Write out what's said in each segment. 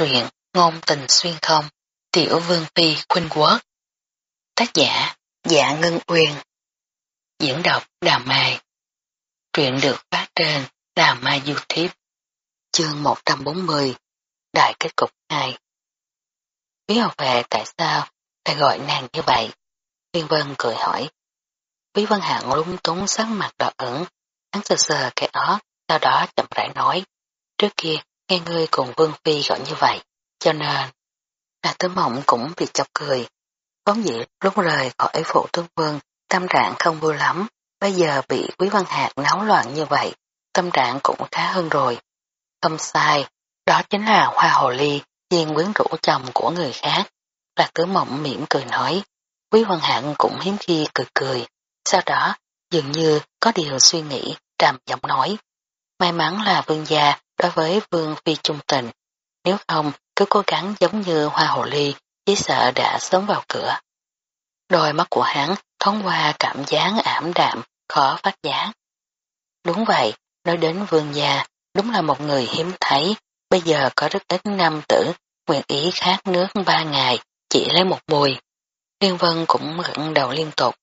truyện Ngôn tình xuyên không, Tiểu Vương Phi Khuynh Quốc. Tác giả Dạ Ngân Uyên. Diễn đọc Đà Mai. Truyện được phát trên Đà Mai YouTube. Chương 140 Đại kết cục 2 Quý học về tại sao lại gọi nàng như vậy? Thiên Vân cười hỏi. Quý Vân Hạng lúng túng sắc mặt đỏ ửng, hắn sờ sờ cái đó, sau đó chậm rãi nói. Trước kia, nghe ngươi cùng Vương Phi gọi như vậy, cho nên, là tứ mộng cũng bị chọc cười. phóng dĩ lúc rời khỏi phụ tướng vương, tâm trạng không vui lắm, bây giờ bị Quý Văn hạt náo loạn như vậy, tâm trạng cũng khá hơn rồi. Không sai, đó chính là hoa hồ ly, viên quyến rũ chồng của người khác. Lạc tứ mộng mỉm cười nói, Quý Văn Hạng cũng hiếm khi cười cười, sau đó dường như có điều suy nghĩ, trầm giọng nói. May mắn là vương gia đối với vương phi trung tình, nếu không cứ cố gắng giống như hoa hồ ly, chỉ sợ đã sớm vào cửa. Đôi mắt của hắn thoáng qua cảm giác ảm đạm, khó phát giác. Đúng vậy, nói đến vương gia, đúng là một người hiếm thấy, bây giờ có rất ít nam tử, nguyện ý khát nước ba ngày, chỉ lấy một mùi. Liên Vân cũng gật đầu liên tục.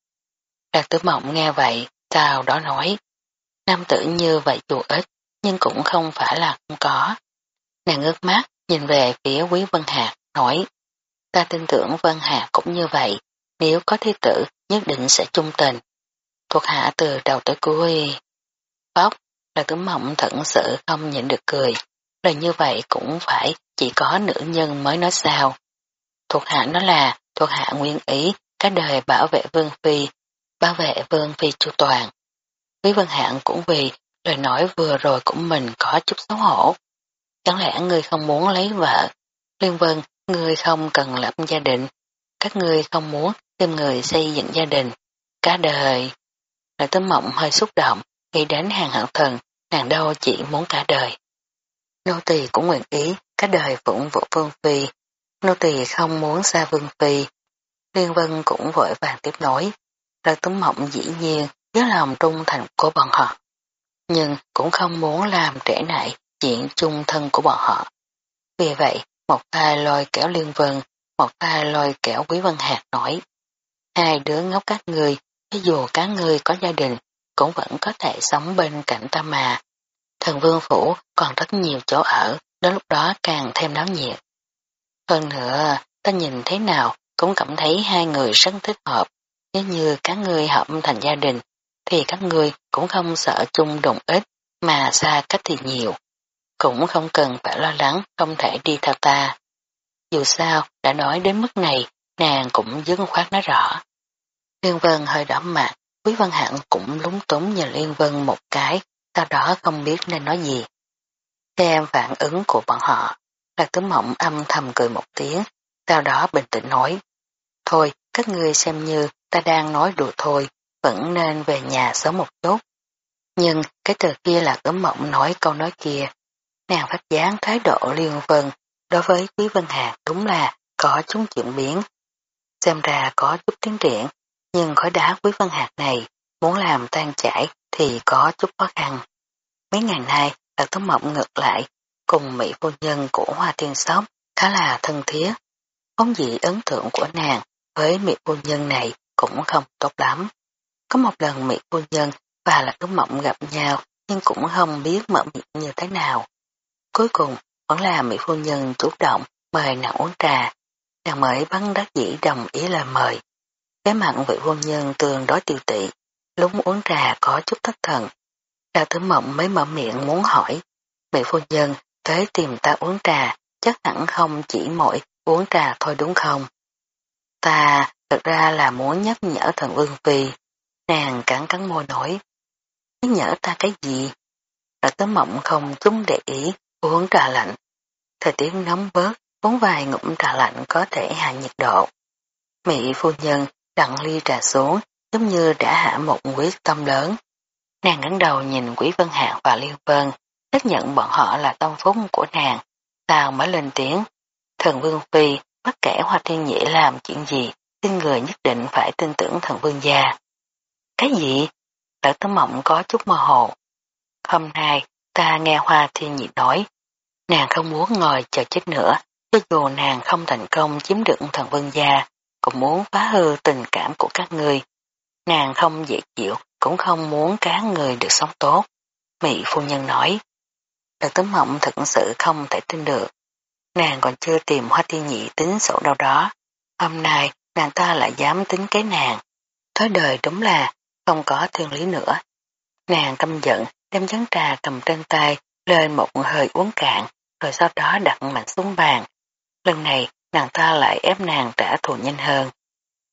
Đạt tử mộng nghe vậy, sau đó nói, nam tử như vậy dù ít, nhưng cũng không phải là không có. Nàng ngước mắt, nhìn về phía quý Vân Hạc, nói, ta tin tưởng Vân Hạc cũng như vậy, nếu có thi tử nhất định sẽ trung tình. Thuộc hạ từ đầu tới cuối. Phóc là tướng mộng thận sự không nhịn được cười, lời như vậy cũng phải chỉ có nữ nhân mới nói sao. Thuộc hạ nó là thuộc hạ nguyên ý cả đời bảo vệ Vương Phi, bảo vệ Vương Phi chu toàn. Quý Vân Hạng cũng vì lời nói vừa rồi của mình có chút xấu hổ. Chẳng lẽ ngươi không muốn lấy vợ? Liên Vân, ngươi không cần lập gia đình. Các ngươi không muốn tìm người xây dựng gia đình. Cả đời. Lời tấm mộng hơi xúc động, nghĩ đến hàng hạng thần, nàng đâu chỉ muốn cả đời. Nô tỳ cũng nguyện ý cả đời phụng vụ Vương Phi. Nô tỳ không muốn xa Vương Phi. Liên Vân cũng vội vàng tiếp nối. Lời tấm mộng dĩ nhiên với lòng trung thành của bọn họ. Nhưng cũng không muốn làm trễ nại chuyện chung thân của bọn họ. Vì vậy, một tay lôi kéo Liên Vân, một tay lôi kéo Quý Vân Hạc nói. Hai đứa ngốc các người, cho dù các người có gia đình, cũng vẫn có thể sống bên cạnh ta mà. Thần Vương Phủ còn rất nhiều chỗ ở, đến lúc đó càng thêm náo nhiệt. Hơn nữa, ta nhìn thế nào cũng cảm thấy hai người rất thích hợp. Nếu như các người hợp thành gia đình, thì các người cũng không sợ chung đụng ít, mà xa cách thì nhiều cũng không cần phải lo lắng không thể đi theo ta. Dù sao, đã nói đến mức này, nàng cũng dứt khoát nói rõ. Liên Vân hơi đỏ mặt, Quý Văn Hạng cũng lúng túng nhìn Liên Vân một cái, sau đó không biết nên nói gì. Xem phản ứng của bọn họ, Lạc Tứ Mộng âm thầm cười một tiếng, sau đó bình tĩnh nói. Thôi, các ngươi xem như ta đang nói đùa thôi, vẫn nên về nhà sớm một chút. Nhưng cái từ kia là Tướng Mộng nói câu nói kia, Nàng phát gián thái độ liên vân đối với Quý Vân Hạc đúng là có chút chuyển biến. Xem ra có chút tiến triển, nhưng khói đá Quý Vân Hạc này muốn làm tan chảy thì có chút khó khăn. Mấy ngày nay, Lạc Tống Mộng ngược lại, cùng Mỹ phu nhân của Hoa Tiên Sóc khá là thân thiết. Không dị ấn tượng của nàng với Mỹ phu nhân này cũng không tốt lắm. Có một lần Mỹ phu nhân và Lạc Tống Mộng gặp nhau nhưng cũng không biết mở miệng như thế nào. Cuối cùng, vẫn là Mỹ phu nhân chủ động mời nàng uống trà, nàng mới bắn đắc dĩ đồng ý lời mời. Cái mặn vị phu nhân tương đối tiêu tị, lúc uống trà có chút thất thần. Đào tử mộng mới mở miệng muốn hỏi, Mỹ phu nhân tới tìm ta uống trà, chắc hẳn không chỉ mỗi uống trà thôi đúng không? Ta thật ra là muốn nhắc nhở thần vương phi, nàng cắn cắn môi nổi. nhớ nhở ta cái gì? Đã tớ mộng không chúng để ý, Uống trà lạnh. Thời tiết nóng bớt, uống vài ngụm trà lạnh có thể hạ nhiệt độ. Mỹ phu nhân đặt ly trà xuống, giống như đã hạ một quyết tâm lớn. Nàng ngẩng đầu nhìn Quý Vân Hạ và Liêu Vân, xác nhận bọn họ là tâm phúc của nàng, sao mới lên tiếng. Thần Vương Phi, bất kể Hoa Thiên Nhĩ làm chuyện gì, tin người nhất định phải tin tưởng thần Vương gia. Cái gì? lỡ Tấm Mộng có chút mơ hồ. Hôm nay, Ta nghe Hoa Thiên Nhị nói, nàng không muốn ngồi chờ chết nữa, cho dù nàng không thành công chiếm được thần vương gia, cũng muốn phá hư tình cảm của các người. Nàng không dễ chịu, cũng không muốn cá người được sống tốt. Mỹ phu nhân nói, Đợt tấm mộng thật sự không thể tin được. Nàng còn chưa tìm hoa tiên nhị tính sổ đâu đó. Hôm nay nàng ta lại dám tính cái nàng. Thói đời đúng là không có thương lý nữa. Nàng căm giận đem chén trà cầm trên tay lên một hơi uống cạn rồi sau đó đặt mạnh xuống bàn. Lần này nàng ta lại ép nàng trả thù nhanh hơn.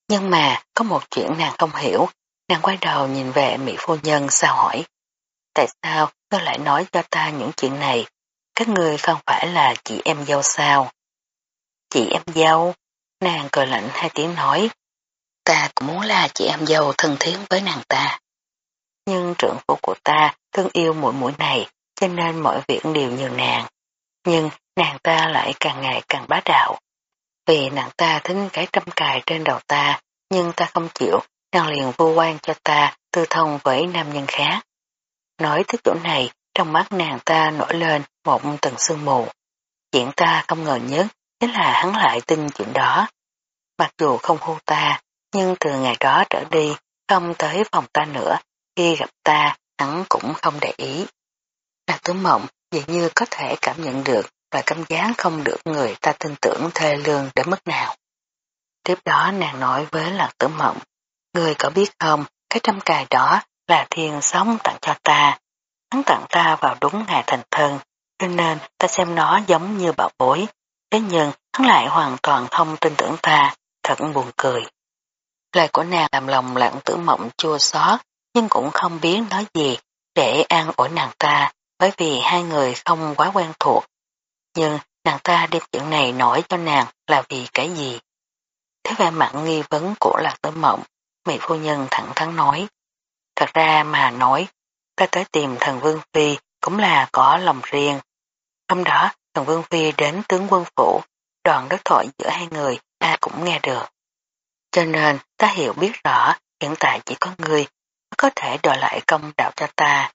Nhưng mà có một chuyện nàng không hiểu, nàng quay đầu nhìn về Mỹ phu nhân sao hỏi. Tại sao ngươi lại nói cho ta những chuyện này? Các ngươi không phải là chị em dâu sao? Chị em dâu? Nàng cười lạnh hai tiếng nói. Ta cũng muốn là chị em dâu thân thiết với nàng ta. Nhưng trưởng phu của ta thương yêu mũi mũi này, cho nên mọi việc đều nhờ nàng. Nhưng nàng ta lại càng ngày càng bá đạo. Vì nàng ta thính cái trăm cài trên đầu ta, nhưng ta không chịu, nàng liền vô quan cho ta tư thông với nam nhân khác. Nói tới chỗ này, trong mắt nàng ta nổi lên một tầng sương mù. Chuyện ta không ngờ nhất chính là hắn lại tin chuyện đó. Mặc dù không hô ta, nhưng từ ngày đó trở đi, không tới phòng ta nữa, khi gặp ta, hắn cũng không để ý. Nàng tướng mộng dường như có thể cảm nhận được và cảm giác không được người ta tin tưởng thê lương đến mức nào. Tiếp đó nàng nói với lạc tử mộng, người có biết không, cái trăm cài đó là thiên sống tặng cho ta. Hắn tặng ta vào đúng ngày thành thân, cho nên ta xem nó giống như bảo bối. Thế nhưng hắn lại hoàn toàn không tin tưởng ta, thật buồn cười. Lời của nàng làm lòng lặng tử mộng chua xót nhưng cũng không biết nói gì để an ủi nàng ta, bởi vì hai người không quá quen thuộc. Nhưng nàng ta đem chuyện này nói cho nàng là vì cái gì? Thế vẻ mặt nghi vấn của lạc tử mộng, mỹ phu nhân thẳng thắn nói. Thật ra mà nói, ta tới tìm thần Vương Phi cũng là có lòng riêng. Hôm đó, thần Vương Phi đến tướng quân phủ, đoạn đối thoại giữa hai người, ta cũng nghe được. Cho nên, ta hiểu biết rõ, hiện tại chỉ có người có thể đòi lại công đạo cho ta.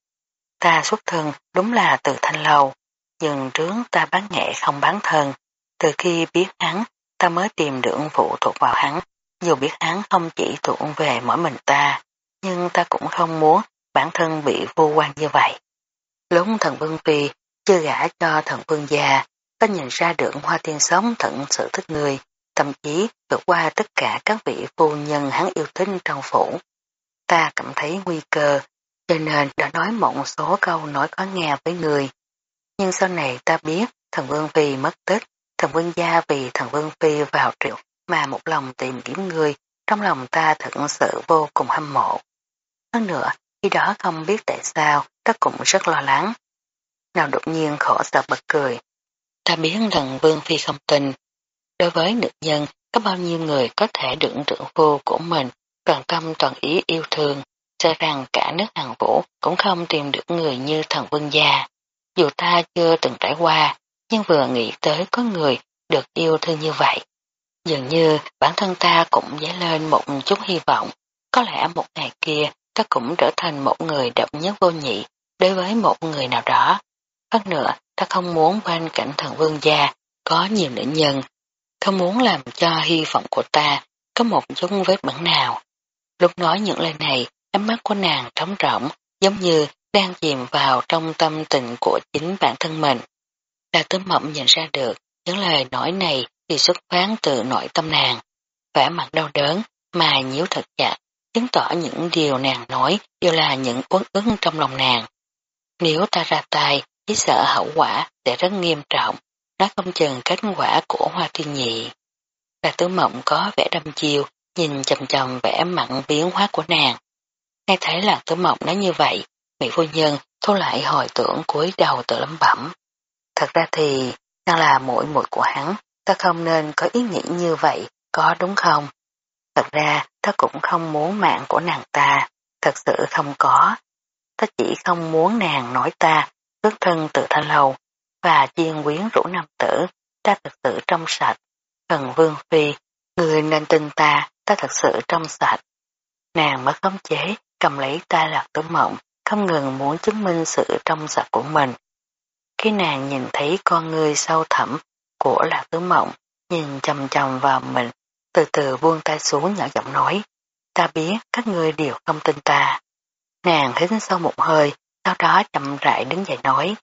Ta xuất thân đúng là từ thanh lâu, nhưng trướng ta bán nghệ không bán thân. Từ khi biết hắn, ta mới tìm được phụ thuộc vào hắn, dù biết hắn không chỉ thuộc về mỗi mình ta nhưng ta cũng không muốn bản thân bị vô quan như vậy. Lúc thần vương phi chưa gả cho thần vương già, ta nhìn ra được hoa tiên sống thận sự thích người, thậm chí vượt qua tất cả các vị phu nhân hắn yêu thích trong phủ. Ta cảm thấy nguy cơ, cho nên đã nói một số câu nói có nghe với người. Nhưng sau này ta biết thần vương phi mất tích, thần vương gia vì thần vương phi vào triệu mà một lòng tìm kiếm người, trong lòng ta thật sự vô cùng hâm mộ. Hơn nữa, khi đó không biết tại sao, ta cũng rất lo lắng. Nào đột nhiên khổ sở bật cười. Ta biết rằng Vương Phi không tin. Đối với nữ nhân, có bao nhiêu người có thể đựng trưởng phu của mình toàn tâm toàn ý yêu thương, cho rằng cả nước hàng vũ cũng không tìm được người như thần vương gia. Dù ta chưa từng trải qua, nhưng vừa nghĩ tới có người được yêu thương như vậy. Dường như bản thân ta cũng dấy lên một chút hy vọng, có lẽ một ngày kia ta cũng trở thành một người độc nhất vô nhị đối với một người nào đó. Hơn nữa, ta không muốn bên cạnh thần vương gia có nhiều nữ nhân, không muốn làm cho hy vọng của ta có một chút vết bẩn nào. Lúc nói những lời này, ánh mắt của nàng trống rỗng, giống như đang chìm vào trong tâm tình của chính bản thân mình. Đà tứ mộng nhận ra được những lời nói này thì xuất phát từ nội tâm nàng, vẻ mặt đau đớn mà nhíu thật chặt, chứng tỏ những điều nàng nói đều là những uất ức trong lòng nàng. Nếu ta ra tay, chỉ sợ hậu quả sẽ rất nghiêm trọng, nó không chừng kết quả của hoa tiên nhị. Lạc tứ mộng có vẻ đâm chiêu, nhìn chầm chầm vẻ mặn biến hóa của nàng. Nghe thấy là tứ mộng nói như vậy, mỹ phu nhân thu lại hồi tưởng cuối đầu tự lắm bẩm. Thật ra thì, nàng là mũi mũi của hắn, ta không nên có ý nghĩ như vậy, có đúng không? Thật ra, ta cũng không muốn mạng của nàng ta, thật sự không có. Ta chỉ không muốn nàng nói ta, xuất thân từ thanh lâu, và chiên quyến rũ nam tử, ta thật sự trong sạch. Thần vương phi, người nên tin ta, ta thật sự trong sạch. Nàng mất khống chế, cầm lấy ta lạc tử mộng, không ngừng muốn chứng minh sự trong sạch của mình. Khi nàng nhìn thấy con người sâu thẳm, của lạc tử mộng, nhìn chầm chầm vào mình, từ từ buông tay xuống nhỏ giọng nói, ta biết các ngươi đều không tin ta. Nàng hít sâu một hơi, sau đó chậm rãi đứng dậy nói,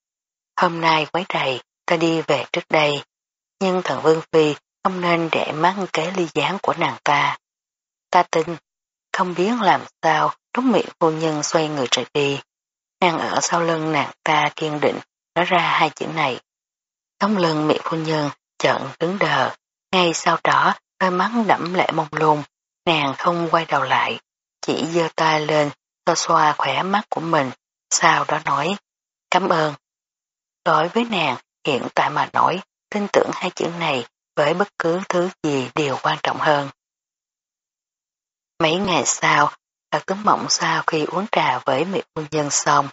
hôm nay quấy rầy, ta đi về trước đây, nhưng thần Vương Phi không nên để mắt kế ly gián của nàng ta. Ta tin, không biết làm sao lúc miệng phu nhân xoay người rời đi. Nàng ở sau lưng nàng ta kiên định nói ra hai chữ này. Tống lưng miệng phu nhân chợt cứng đờ, ngay sau đó đôi mắt đẫm lệ mông lung, nàng không quay đầu lại, chỉ giơ tay lên xoa xoa khỏe mắt của mình, sau đó nói, cảm ơn. Đối với nàng, hiện tại mà nói, tin tưởng hai chữ này với bất cứ thứ gì đều quan trọng hơn. Mấy ngày sau, Lạc Tướng Mộng sau khi uống trà với mỹ phu nhân xong,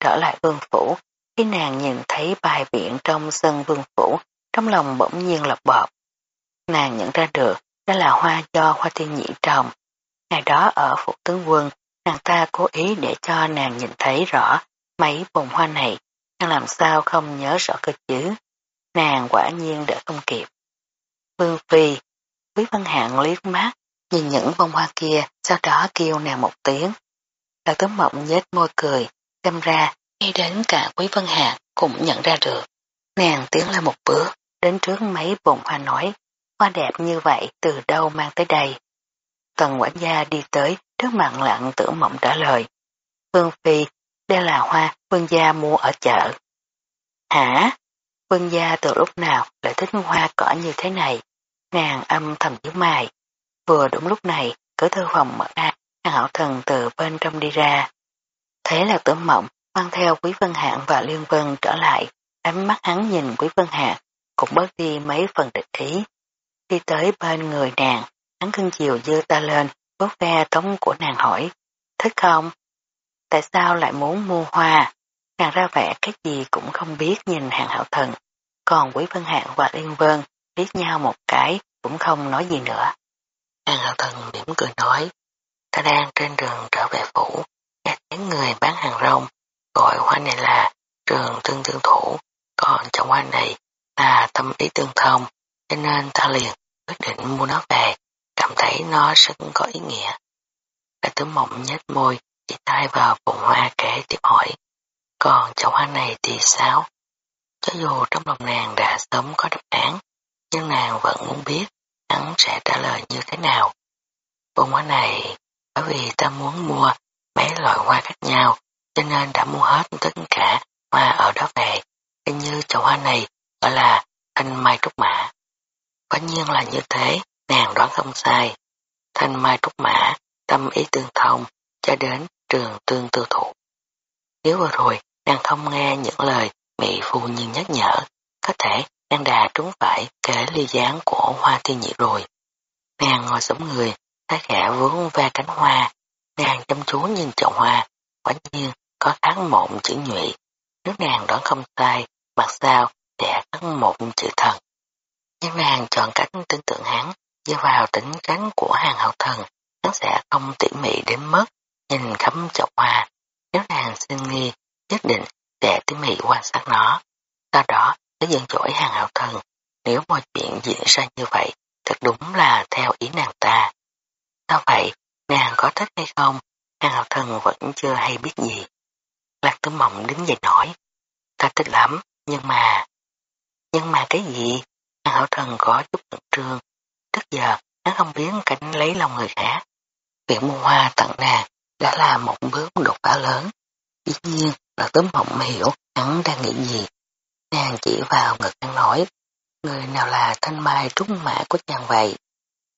trở lại vương phủ, khi nàng nhìn thấy bài biển trong sân vương phủ, trong lòng bỗng nhiên lập bọt. Nàng nhận ra được đó là hoa do hoa tiên nhị trồng. Ngày đó ở phủ tướng quân, nàng ta cố ý để cho nàng nhìn thấy rõ mấy bồn hoa này, nàng làm sao không nhớ rõ cơ chứ. Nàng quả nhiên đã không kịp. Vương Phi, Quý Văn Hạng liếc mắt, nhìn những bông hoa kia, sau đó kêu nàng một tiếng. Đào tấm mộng nhếch môi cười, xem ra, ngay đến cả Quý Văn Hạng cũng nhận ra được. Nàng tiến lên một bước, đến trước mấy bồn hoa nói, hoa đẹp như vậy từ đâu mang tới đây. Tần quản gia đi tới trước mặt lặng tử mộng trả lời. Vương Phi, đây là hoa vương gia mua ở chợ. Hả? Vương gia từ lúc nào lại thích hoa cỏ như thế này? Nàng âm thầm nhíu mày. Vừa đúng lúc này, cửa thư phòng mở ra, hàng hậu thần từ bên trong đi ra. Thế là tưởng mộng, mang theo Quý Vân Hạng và Liên Vân trở lại, ánh mắt hắn nhìn Quý Vân Hạng, cũng bớt đi mấy phần địch ý. Đi tới bên người nàng, hắn cưng chiều dơ ta lên, bớt ve tống của nàng hỏi, thích không? Tại sao lại muốn mua hoa? Nàng ra vẻ cái gì cũng không biết nhìn hàng hậu thần, còn Quý Vân Hạng và Liên Vân biết nhau một cái cũng không nói gì nữa. Hàng hậu thần mỉm cười nói, ta đang trên đường trở về phủ, nghe tiếng người bán hàng rong, gọi hoa này là trường tương tương thủ, còn chậu hoa này là tâm ý tương thông, cho nên ta liền quyết định mua nó về, cảm thấy nó rất có ý nghĩa. Đại tướng mộng nhếch môi, chỉ tay vào bụng hoa kể tiếp hỏi, còn chậu hoa này thì sao? Cho dù trong lòng nàng đã sớm có đáp án, nhưng nàng vẫn muốn biết hắn sẽ trả lời như thế nào. Bông hoa này, bởi vì ta muốn mua mấy loại hoa khác nhau, cho nên đã mua hết tất cả hoa ở đó về. Hình như chậu hoa này gọi là thanh mai trúc mã. Quả nhiên là như thế, nàng đoán không sai. Thanh mai trúc mã, tâm ý tương thông, cho đến trường tương tư thụ. Nếu vừa rồi nàng không nghe những lời bị phu nhân nhắc nhở, có thể nàng đã trúng phải kế ly gián của hoa thiên nhị rồi. Nàng ngồi sống người, thái khẽ vướng ve cánh hoa, nàng chăm chú nhìn chậu hoa, quả nhiên có khắc mộng chữ nhụy. Nếu nàng đoán không sai, mặt sau sẽ khắc một chữ thần. Nhưng nàng chọn cách tin tưởng hắn, dựa vào tính cánh của hàng hậu thần, hắn sẽ không tỉ mỉ đến mất, nhìn khắp chậu hoa. Nếu nàng xin nghi, nhất định sẽ tỉ mỉ quan sát nó. Sau đó, sẽ dân dỗi hàng hậu thần. Nếu mọi chuyện diễn ra như vậy, thật đúng là theo ý nàng ta. Sao vậy, nàng có thích hay không? Hàng hậu thần vẫn chưa hay biết gì. Lạc tử mộng đứng dậy nói, ta thích lắm, nhưng mà... Nhưng mà cái gì? Hàng hậu thần có chút khẩn trương. Trước giờ, hắn không biết cảnh lấy lòng người khác. Việc mua hoa tặng nàng đã là một bước đột phá lớn. Dĩ nhiên là tấm mộng hiểu hắn đang nghĩ gì. Nàng chỉ vào ngực hắn nói, người nào là thanh mai trúc mã của chàng vậy.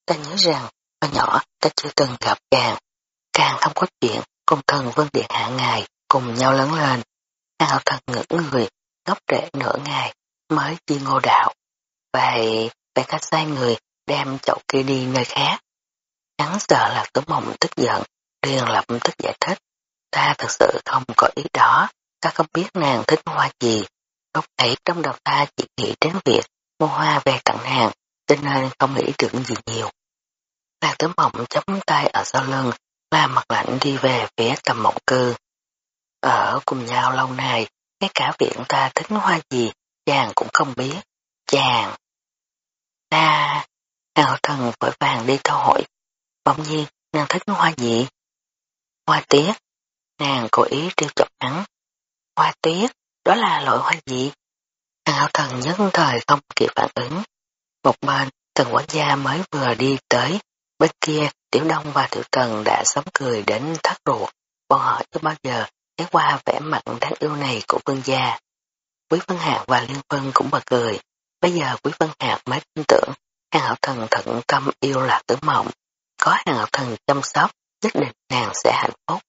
Ta nhớ rằng, hồi nhỏ ta chưa từng gặp chàng, càng không có chuyện cùng thần vân điện hạ ngài cùng nhau lớn lên. Hào thần ngưỡng người, ngốc trễ nửa ngày mới chi ngô đạo. Vậy, phải cách sai người đem chậu kia đi nơi khác. Hắn sợ là tấm mộng tức giận, liền lập tức giải thích. Ta thật sự không có ý đó, ta không biết nàng thích hoa gì. Lúc ấy trong đầu ta chỉ nghĩ đến việc mua hoa về tặng nàng, cho nên không nghĩ được gì nhiều. Lạc tấm mộng chấm tay ở sau lưng, la mặt lạnh đi về phía tầm mộng cư. Ở cùng nhau lâu nay, ngay cả viện ta thích hoa gì, chàng cũng không biết. Chàng, Ta, hàng hậu thần vội vàng đi thâu hội, Bỗng nhiên, nàng thích hoa gì? Hoa tiết. Nàng cố ý trêu chọc hắn. Hoa tiết đó là loại hoa gì? Hàng hậu thần nhất thời không kịp phản ứng. Một bên, tần quản gia mới vừa đi tới. Bên kia, Tiểu Đông và Tiểu Trần đã sớm cười đến thắt ruột. Bọn họ chưa bao giờ thấy qua vẻ mặt đáng yêu này của vương gia. Quý Vân Hạc và Liên Vân cũng bật cười. Bây giờ Quý Vân Hạc mới tin tưởng hàng hậu thần thận tâm yêu là tử mộng. Có hàng hậu thần chăm sóc, nhất định nàng sẽ hạnh phúc.